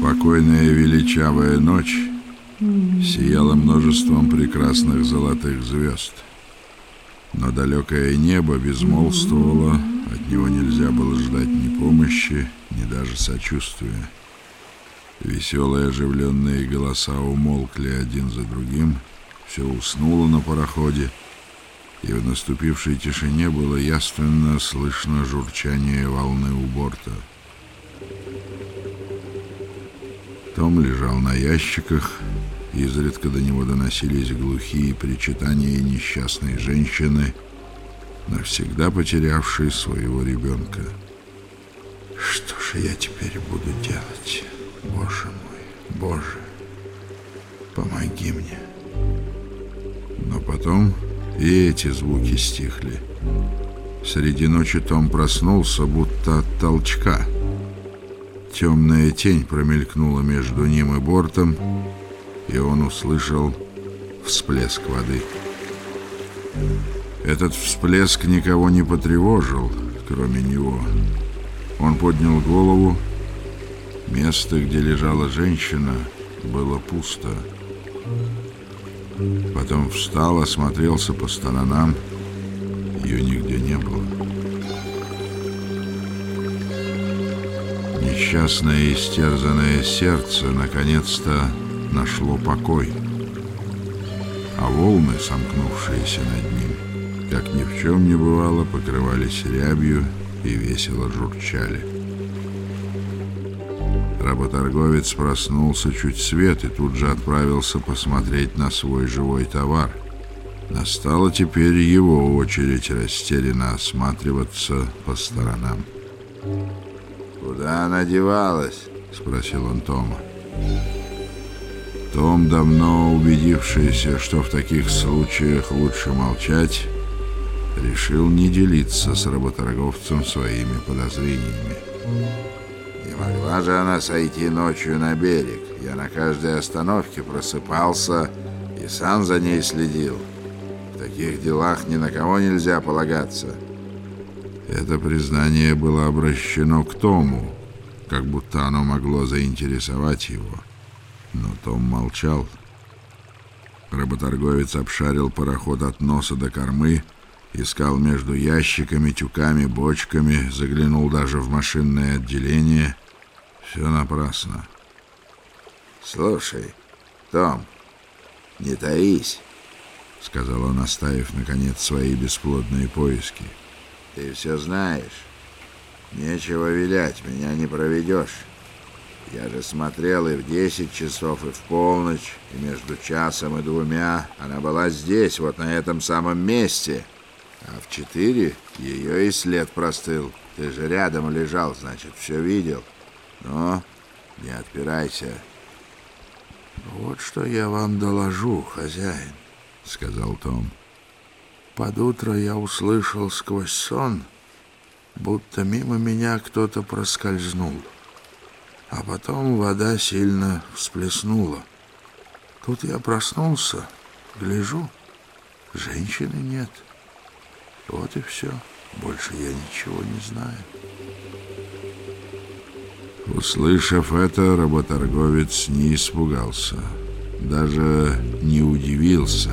Спокойная величавая ночь сияла множеством прекрасных золотых звезд. Но далекое небо безмолвствовало, от него нельзя было ждать ни помощи, ни даже сочувствия. Веселые оживленные голоса умолкли один за другим, все уснуло на пароходе, и в наступившей тишине было яственно слышно журчание волны у борта. Том лежал на ящиках, изредка до него доносились глухие причитания несчастной женщины, навсегда потерявшей своего ребенка. «Что же я теперь буду делать, Боже мой, Боже, помоги мне!» Но потом и эти звуки стихли. Среди ночи Том проснулся, будто от толчка. Темная тень промелькнула между ним и бортом, и он услышал всплеск воды. Этот всплеск никого не потревожил, кроме него. Он поднял голову. Место, где лежала женщина, было пусто. Потом встал, осмотрелся по сторонам. Ее нигде Несчастное истерзанное сердце наконец-то нашло покой. А волны, сомкнувшиеся над ним, как ни в чем не бывало, покрывались рябью и весело журчали. Работорговец проснулся чуть свет и тут же отправился посмотреть на свой живой товар. Настала теперь его очередь растерянно осматриваться по сторонам. «Куда она девалась?» — спросил он Тома. Том, давно убедившийся, что в таких случаях лучше молчать, решил не делиться с работорговцем своими подозрениями. Могла же она сойти ночью на берег. Я на каждой остановке просыпался и сам за ней следил. В таких делах ни на кого нельзя полагаться. Это признание было обращено к Тому, как будто оно могло заинтересовать его. Но Том молчал. Работорговец обшарил пароход от носа до кормы, искал между ящиками, тюками, бочками, заглянул даже в машинное отделение — все напрасно. Слушай, Том, не таись, сказал он, оставив наконец свои бесплодные поиски. Ты все знаешь. Нечего вилять, меня не проведешь. Я же смотрел и в десять часов, и в полночь, и между часом и двумя. Она была здесь, вот на этом самом месте. А в четыре ее и след простыл. Ты же рядом лежал, значит, все видел. — ну, не отпирайся. Вот что я вам доложу, хозяин, сказал Том. Под утро я услышал сквозь сон, будто мимо меня кто-то проскользнул. А потом вода сильно всплеснула. Тут я проснулся, гляжу, женщины нет. Вот и все. Больше я ничего не знаю. Услышав это, работорговец не испугался, даже не удивился,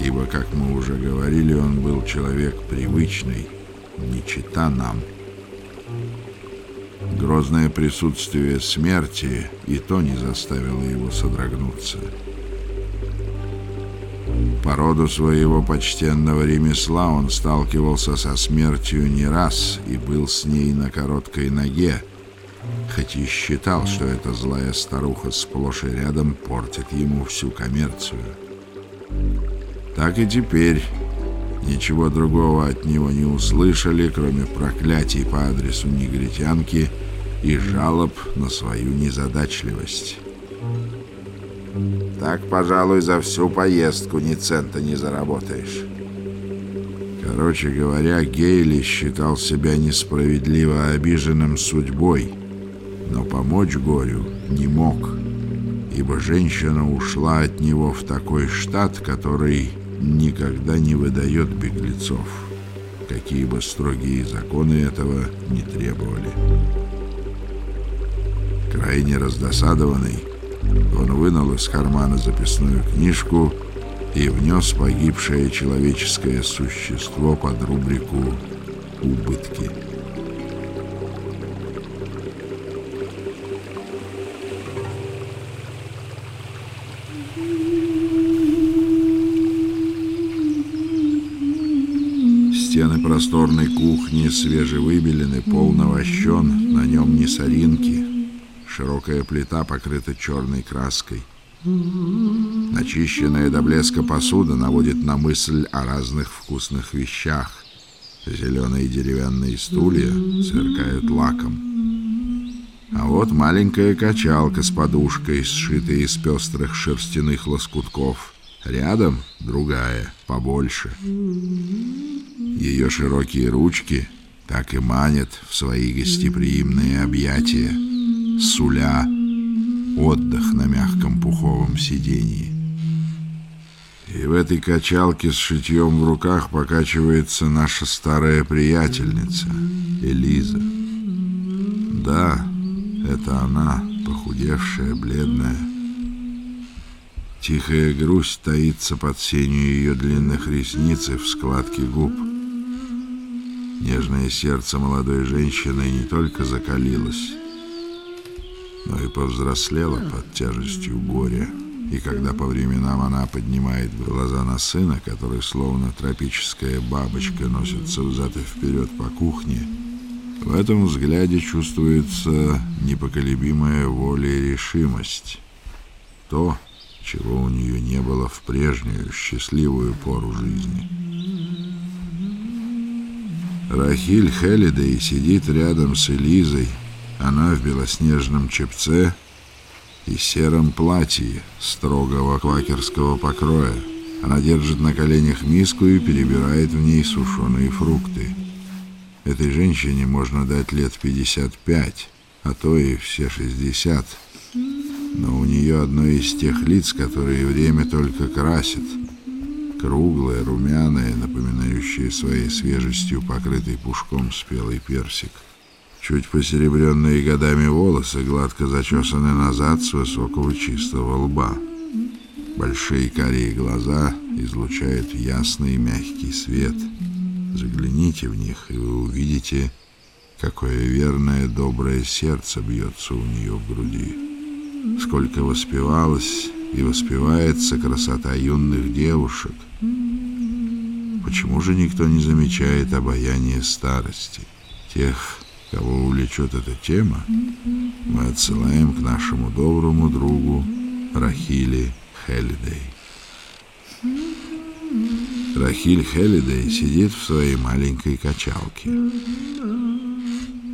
ибо, как мы уже говорили, он был человек привычный, не чита нам. Грозное присутствие смерти и то не заставило его содрогнуться. По роду своего почтенного ремесла он сталкивался со смертью не раз и был с ней на короткой ноге, хоть и считал, что эта злая старуха сплошь и рядом портит ему всю коммерцию. Так и теперь ничего другого от него не услышали, кроме проклятий по адресу негритянки и жалоб на свою незадачливость. Так, пожалуй, за всю поездку ни цента не заработаешь. Короче говоря, Гейли считал себя несправедливо обиженным судьбой — но помочь горю не мог, ибо женщина ушла от него в такой штат, который никогда не выдает беглецов, какие бы строгие законы этого не требовали. Крайне раздосадованный, он вынул из кармана записную книжку и внес погибшее человеческое существо под рубрику «Убытки». Стены просторной кухни свежевыбелены, пол навощен, на нем не соринки. Широкая плита покрыта черной краской. Начищенная до блеска посуда наводит на мысль о разных вкусных вещах. Зеленые деревянные стулья сверкают лаком. А вот маленькая качалка с подушкой, сшитая из пестрых шерстяных лоскутков. Рядом другая, побольше. Ее широкие ручки так и манят в свои гостеприимные объятия, суля отдых на мягком пуховом сиденье. И в этой качалке с шитьем в руках покачивается наша старая приятельница Элиза. Да, это она, похудевшая, бледная. Тихая грусть таится под сенью ее длинных ресниц и в складке губ. Нежное сердце молодой женщины не только закалилось, но и повзрослела под тяжестью горя. И когда по временам она поднимает глаза на сына, который словно тропическая бабочка носится взад и вперед по кухне, в этом взгляде чувствуется непоколебимая воля и решимость. То, чего у нее не было в прежнюю счастливую пору жизни. Рахиль Хелидей сидит рядом с Элизой, она в белоснежном чепце и сером платье строгого квакерского покроя. Она держит на коленях миску и перебирает в ней сушеные фрукты. Этой женщине можно дать лет 55, а то и все 60. Но у нее одно из тех лиц, которые время только красит. Круглое, румяное, напоминающее своей свежестью покрытый пушком спелый персик. Чуть посеребренные годами волосы гладко зачесаны назад с высокого чистого лба. Большие карие глаза излучают ясный мягкий свет. Загляните в них, и вы увидите, какое верное доброе сердце бьется у нее в груди. Сколько воспевалось и воспевается красота юных девушек. Почему же никто не замечает обаяние старости? Тех, Кого увлечет эта тема, мы отсылаем к нашему доброму другу Рахили Хелидей. Рахиль Хелидей сидит в своей маленькой качалке.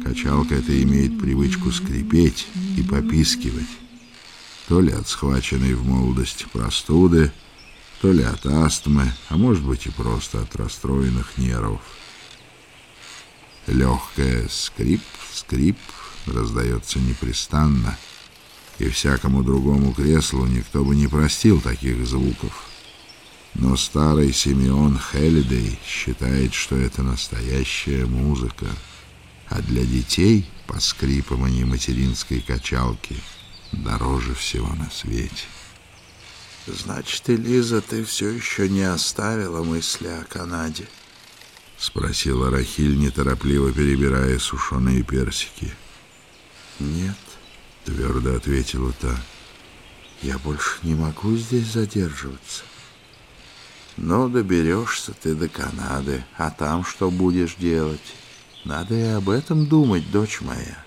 Качалка эта имеет привычку скрипеть и попискивать, то ли от схваченной в молодости простуды, то ли от астмы, а может быть и просто от расстроенных нервов. Легкое скрип, скрип раздается непрестанно, и всякому другому креслу никто бы не простил таких звуков. Но старый Симеон Хелидей считает, что это настоящая музыка, а для детей по скрипыванию материнской качалки дороже всего на свете. Значит, Элиза, ты все еще не оставила мысли о Канаде? —— спросила Рахиль, неторопливо перебирая сушеные персики. «Нет», — твердо ответила та. «Я больше не могу здесь задерживаться». «Но доберешься ты до Канады, а там что будешь делать? Надо и об этом думать, дочь моя».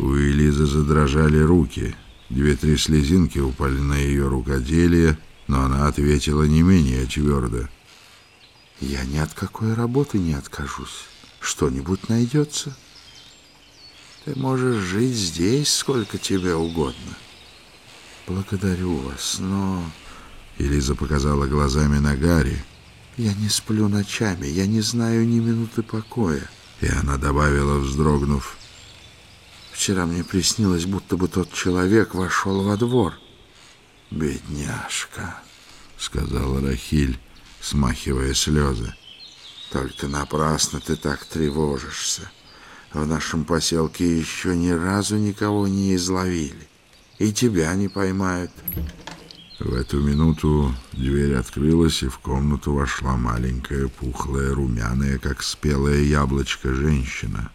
У Элизы задрожали руки. Две-три слезинки упали на ее рукоделие, но она ответила не менее твердо. — я ни от какой работы не откажусь. Что-нибудь найдется. Ты можешь жить здесь сколько тебе угодно. Благодарю вас, но... Элиза показала глазами на Гарри. Я не сплю ночами, я не знаю ни минуты покоя. И она добавила, вздрогнув. Вчера мне приснилось, будто бы тот человек вошел во двор. Бедняжка, сказала Рахиль смахивая слезы. Только напрасно ты так тревожишься. в нашем поселке еще ни разу никого не изловили. И тебя не поймают. В эту минуту дверь открылась, и в комнату вошла маленькая, пухлая, румяная, как спелое яблочко, женщина.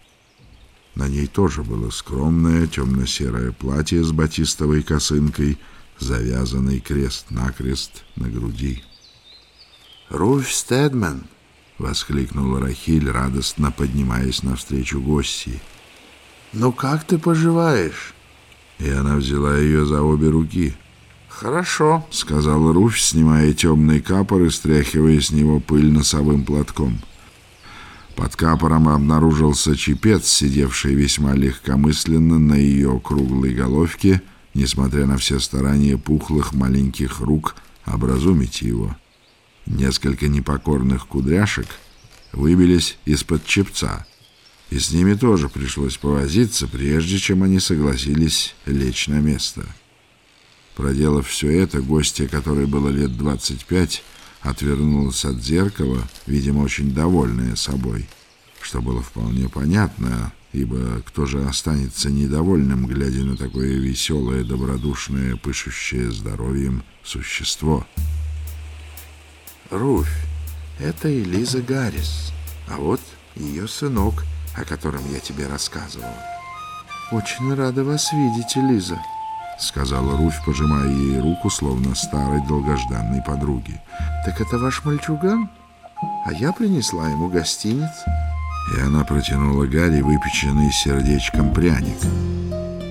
На ней тоже было скромное темно-серое платье с батистовой косынкой, завязанный крест-накрест на груди. «Руфь Стедман!» — воскликнула Рахиль, радостно поднимаясь навстречу гости. «Ну как ты поживаешь?» И она взяла ее за обе руки — «Хорошо», — сказала Руфь, снимая темный капор и стряхивая с него пыль носовым платком. Под капором обнаружился чепец, сидевший весьма легкомысленно на ее круглой головке, несмотря на все старания пухлых маленьких рук образумить его. Несколько непокорных кудряшек выбились из-под чепца, и с ними тоже пришлось повозиться, прежде чем они согласились лечь на место. Проделав все это, гостья, которой было лет двадцать пять, отвернулась от зеркала, видимо, очень довольная собой, что было вполне понятно, ибо кто же останется недовольным, глядя на такое веселое, добродушное, пышущее здоровьем существо? «Руфь, это Элиза Гаррис, а вот ее сынок, о котором я тебе рассказывал. Очень рада вас видеть, Элиза». — сказала Руфь, пожимая ей руку, словно старой долгожданной подруги. «Так это ваш мальчуган? А я принесла ему гостиниц». И она протянула Гарри выпеченный сердечком пряник.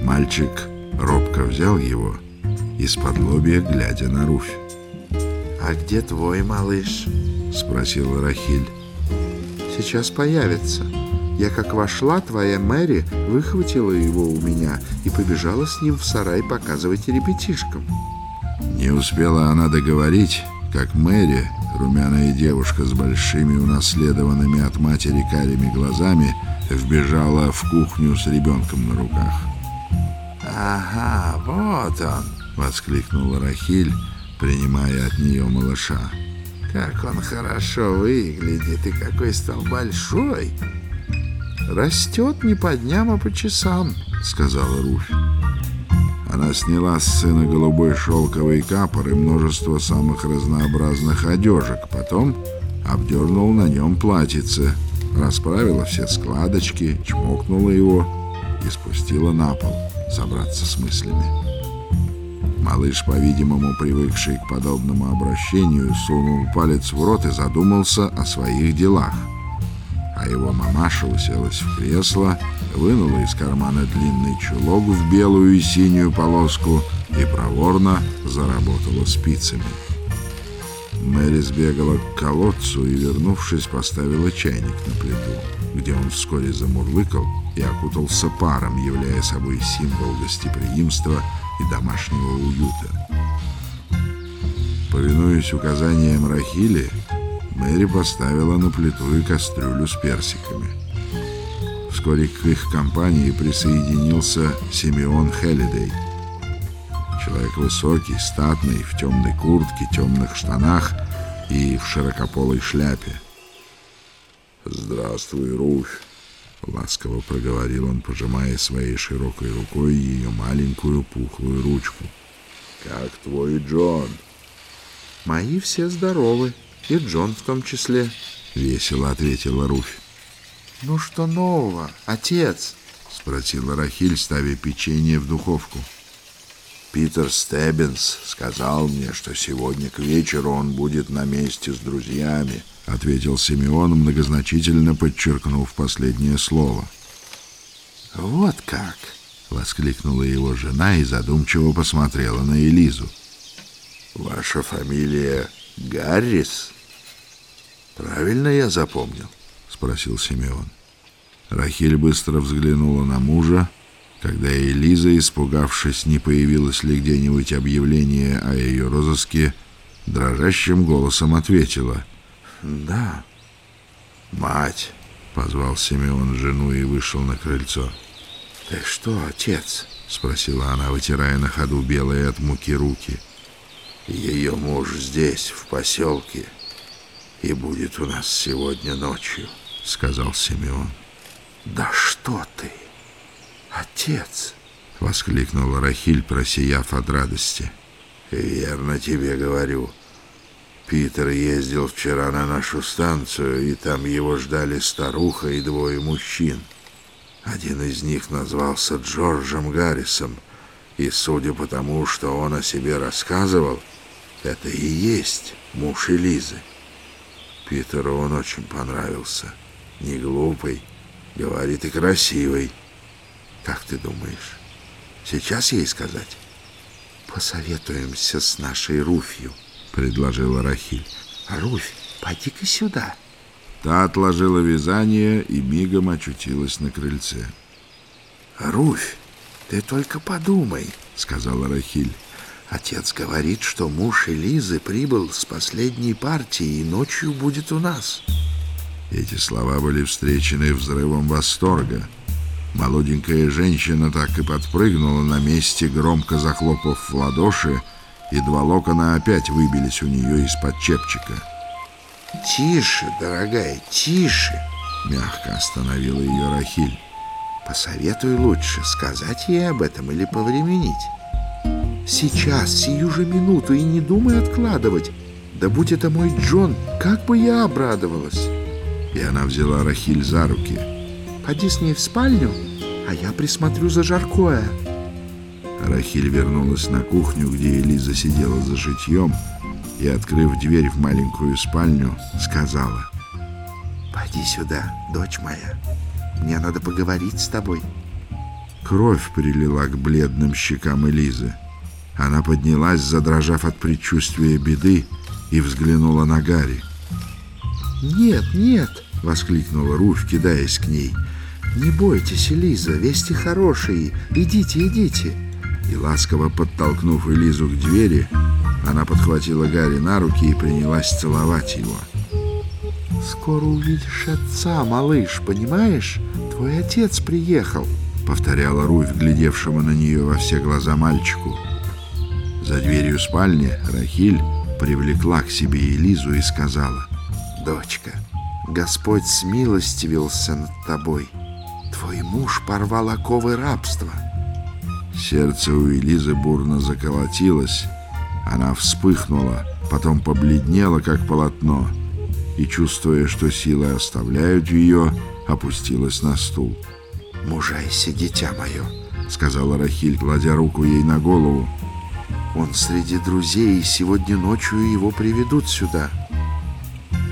Мальчик робко взял его, из-под лобья глядя на Руфь. «А где твой малыш?» — спросила Рахиль. «Сейчас появится». Я как вошла, твоя Мэри выхватила его у меня и побежала с ним в сарай показывать ребятишкам. Не успела она договорить, как Мэри, румяная девушка с большими унаследованными от матери карими глазами, вбежала в кухню с ребенком на руках. «Ага, вот он!» — воскликнула Рахиль, принимая от нее малыша. «Как он хорошо выглядит и какой стал большой!» «Растет не по дням, а по часам», — сказала Руфь. Она сняла с сына голубой шелковый капор и множество самых разнообразных одежек. Потом обдернула на нем платьице, расправила все складочки, чмокнула его и спустила на пол собраться с мыслями. Малыш, по-видимому, привыкший к подобному обращению, сунул палец в рот и задумался о своих делах — его мамаша уселась в кресло, вынула из кармана длинный чулок в белую и синюю полоску и проворно заработала спицами. Мэри сбегала к колодцу и, вернувшись, поставила чайник на плиту, где он вскоре замурлыкал и окутался паром, являя собой символ гостеприимства и домашнего уюта. Повинуясь указаниям Рахили, Мэри поставила на плиту и кастрюлю с персиками. Вскоре к их компании присоединился Симеон Хеллидей. Человек высокий, статный, в темной куртке, темных штанах и в широкополой шляпе. «Здравствуй, Руфь!» — ласково проговорил он, пожимая своей широкой рукой ее маленькую пухлую ручку. «Как твой Джон?» «Мои все здоровы», и Джон в том числе, — весело ответила Руфь. — Ну что нового, отец? — спросила Рахиль, ставя печенье в духовку. Питер Стеббинс сказал мне, что сегодня к вечеру он будет на месте с друзьями, — ответил Симеон, многозначительно подчеркнув последнее слово. — Вот как! — воскликнула его жена и задумчиво посмотрела на Элизу. — Ваша фамилия Гаррис? «Правильно я запомнил?» — спросил Симеон. Рахиль быстро взглянула на мужа, когда Элиза, испугавшись, не появилось ли где-нибудь объявление о ее розыске, дрожащим голосом ответила. «Да». «Мать!» — позвал Симеон жену и вышел на крыльцо. «Ты что, отец?» — спросила она, вытирая на ходу белые от муки руки. «Ее муж здесь, в поселке», и будет у нас сегодня ночью», — сказал Симеон. Да что ты, отец! — воскликнула Рахиль, просияв от радости. «Верно тебе говорю. Питер ездил вчера на нашу станцию, и там его ждали старуха и двое мужчин. Один из них назвался Джорджем Гаррисом, и судя по тому, что он о себе рассказывал, это и есть муж Элизы. Питеру он очень понравился. Не глупый, говорит и красивый. Как ты думаешь, сейчас ей сказать? Посоветуемся с нашей Руфью, предложила Рахиль. Руфь, поди-ка сюда. Та отложила вязание и мигом очутилась на крыльце. Руфь, ты только подумай, сказала Рахиль. Отец говорит, что муж Элизы прибыл с последней партии и ночью будет у нас. Эти слова были встречены взрывом восторга. Молоденькая женщина так и подпрыгнула на месте, громко захлопав в ладоши, и два локона опять выбились у нее из-под чепчика. «Тише, дорогая, тише!» — мягко остановила ее Рахиль. «Посоветуй лучше, сказать ей об этом или повременить. Сейчас, сию же минуту, и не думай откладывать. Да будь это мой Джон, как бы я обрадовалась!» И она взяла Рахиль за руки. «Поди с ней в спальню, а я присмотрю за жаркое». Рахиль вернулась на кухню, где Элиза сидела за шитьем, и, открыв дверь в маленькую спальню, сказала. «Пойди сюда, дочь моя. Мне надо поговорить с тобой». Кровь прилила к бледным щекам Элизы. Она поднялась, задрожав от предчувствия беды, и взглянула на Гарри. «Нет, нет!» — воскликнула Руфь, кидаясь к ней. «Не бойтесь, Элиза, вести хорошие. Идите, идите!» И ласково подтолкнув Элизу к двери, она подхватила Гарри на руки и принялась целовать его. «Скоро увидишь отца, малыш, понимаешь? Твой отец приехал», — повторяла Руфь, глядевшего на нее во все глаза мальчику. За дверью спальни Рахиль привлекла к себе Элизу и сказала, «Дочка, Господь смилостивился над тобой. Твой муж порвал оковы рабства». Сердце у Элизы бурно заколотилось, она вспыхнула, потом побледнела, как полотно, и, чувствуя, что силы оставляют ее, опустилась на стул. «Мужайся, дитя мое», — сказала Рахиль, кладя руку ей на голову. «Он среди друзей, и сегодня ночью его приведут сюда».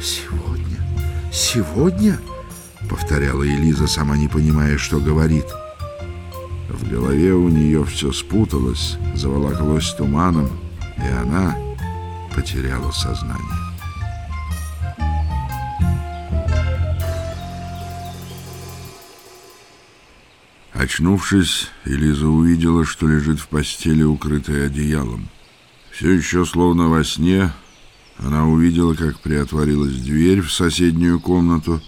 «Сегодня? Сегодня?» — повторяла Элиза, сама не понимая, что говорит. В голове у нее все спуталось, заволоклось туманом, и она потеряла сознание. Очнувшись, Элиза увидела, что лежит в постели, укрытая одеялом. Все еще словно во сне, она увидела, как приотворилась дверь в соседнюю комнату,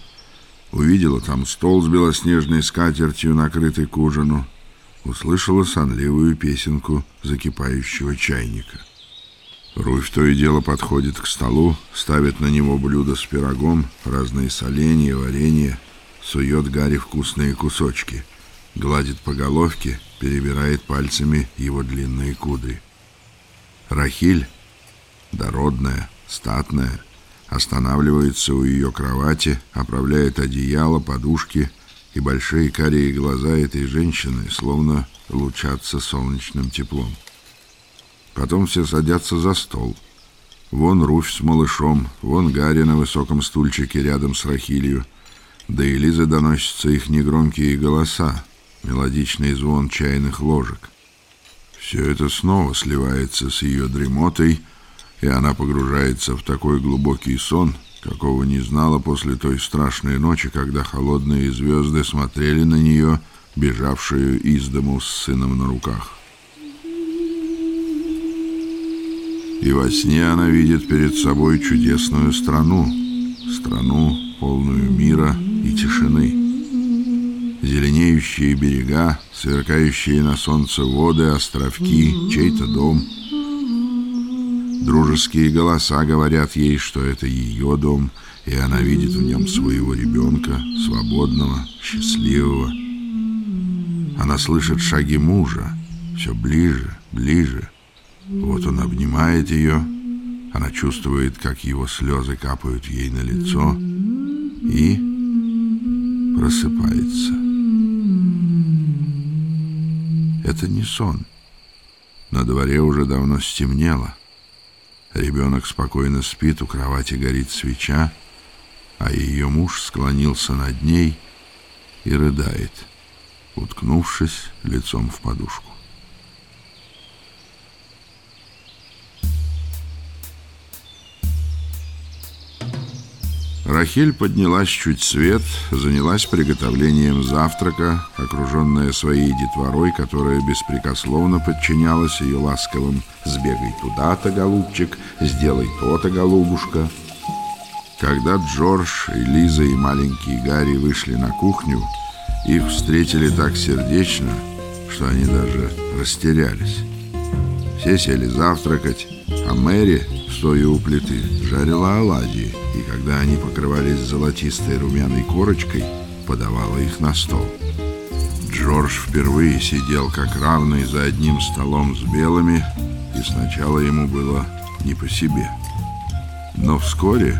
увидела там стол с белоснежной скатертью, накрытый к ужину, услышала сонливую песенку закипающего чайника. Руфь то и дело подходит к столу, ставит на него блюдо с пирогом, разные соленья, варенье, сует Гарри вкусные кусочки, гладит по головке, перебирает пальцами его длинные кудри. Рахиль, дородная, статная, останавливается у ее кровати, оправляет одеяло, подушки, и большие карие глаза этой женщины словно лучатся солнечным теплом. Потом все садятся за стол. Вон Руфь с малышом, вон Гарри на высоком стульчике рядом с Рахилью. До Элизы доносятся их негромкие голоса, мелодичный звон чайных ложек. Все это снова сливается с ее дремотой, и она погружается в такой глубокий сон, какого не знала после той страшной ночи, когда холодные звезды смотрели на нее, бежавшую из дому с сыном на руках. И во сне она видит перед собой чудесную страну, страну, полную мира и тишины. Зеленеющие берега, сверкающие на солнце воды, островки, чей-то дом. Дружеские голоса говорят ей, что это ее дом, и она видит в нем своего ребенка, свободного, счастливого. Она слышит шаги мужа, все ближе, ближе. Вот он обнимает ее, она чувствует, как его слезы капают ей на лицо и просыпается. Это не сон. На дворе уже давно стемнело. Ребенок спокойно спит, у кровати горит свеча, а ее муж склонился над ней и рыдает, уткнувшись лицом в подушку. Рахиль поднялась чуть свет, занялась приготовлением завтрака, окруженная своей детворой, которая беспрекословно подчинялась ее ласковым «Сбегай туда-то, голубчик, сделай то-то, голубушка». Когда Джордж, и Лиза и маленький Гарри вышли на кухню, их встретили так сердечно, что они даже растерялись. Все сели завтракать, а Мэри, стоя у плиты, жарила оладьи, и когда они покрывались золотистой румяной корочкой, подавала их на стол. Джордж впервые сидел как равный за одним столом с белыми, и сначала ему было не по себе. Но вскоре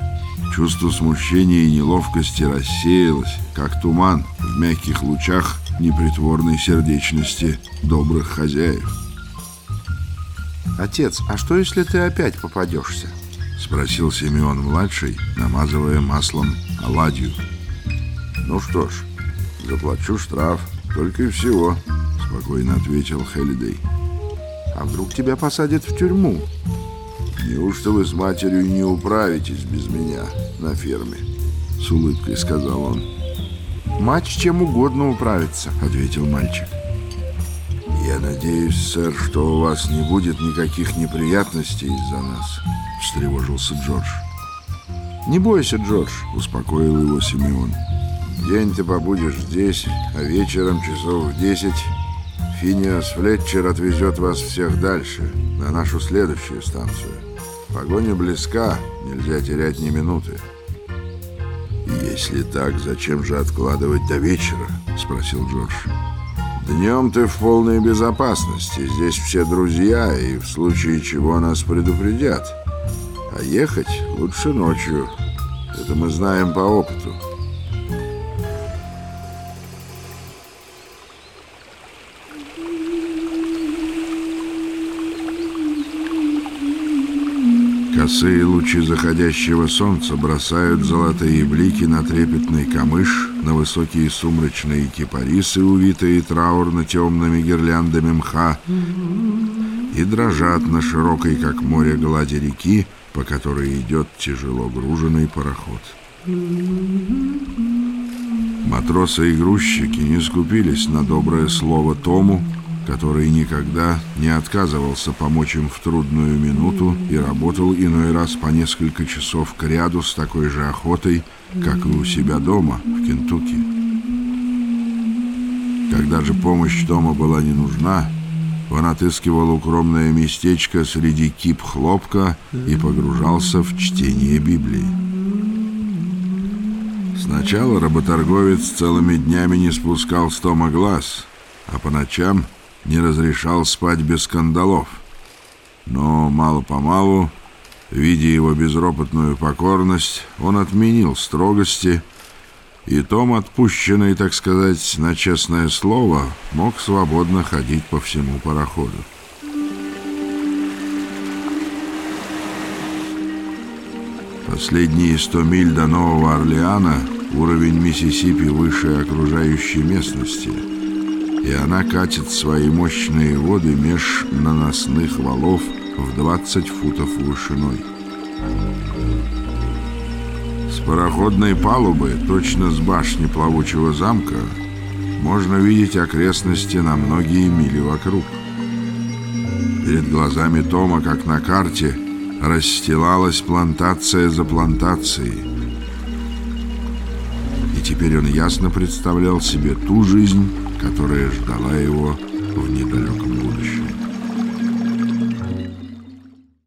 чувство смущения и неловкости рассеялось, как туман в мягких лучах непритворной сердечности добрых хозяев. «Отец, а что, если ты опять попадешься?» — спросил Симеон-младший, намазывая маслом оладью. «Ну что ж, заплачу штраф, только и всего», — спокойно ответил Хелидей. «А вдруг тебя посадят в тюрьму?» «Неужто вы с матерью не управитесь без меня на ферме?» — с улыбкой сказал он. «Мать чем угодно управится», — ответил мальчик. «Я надеюсь, сэр, что у вас не будет никаких неприятностей из-за нас», — встревожился Джордж. «Не бойся, Джордж», — успокоил его Симеон. «День ты побудешь здесь, а вечером часов в десять Финиас Флетчер отвезет вас всех дальше, на нашу следующую станцию. Погоня близка, нельзя терять ни минуты». «Если так, зачем же откладывать до вечера?» — спросил Джордж. Днем ты в полной безопасности. Здесь все друзья, и в случае чего нас предупредят. А ехать лучше ночью. Это мы знаем по опыту. Косые лучи заходящего солнца бросают золотые блики на трепетный камыш, на высокие сумрачные кипарисы, увитые траурно-темными гирляндами мха, и дрожат на широкой, как море, глади реки, по которой идет тяжело груженный пароход. Матросы и грузчики не скупились на доброе слово Тому, который никогда не отказывался помочь им в трудную минуту и работал иной раз по несколько часов к ряду с такой же охотой, как и у себя дома в Кентукки. Когда же помощь Тома была не нужна, он отыскивал укромное местечко среди кип хлопка и погружался в чтение Библии. Сначала работорговец целыми днями не спускал с Тома глаз, а по ночам не разрешал спать без скандалов. Но мало-помалу, видя его безропотную покорность, он отменил строгости, и Том, отпущенный, так сказать, на честное слово, мог свободно ходить по всему пароходу. Последние сто миль до Нового Орлеана уровень Миссисипи выше окружающей местности – и она катит свои мощные воды меж наносных валов в 20 футов вышиной. С пароходной палубы, точно с башни плавучего замка, можно видеть окрестности на многие мили вокруг. Перед глазами Тома, как на карте, расстилалась плантация за плантацией. Теперь он ясно представлял себе ту жизнь, которая ждала его в недалеком будущем.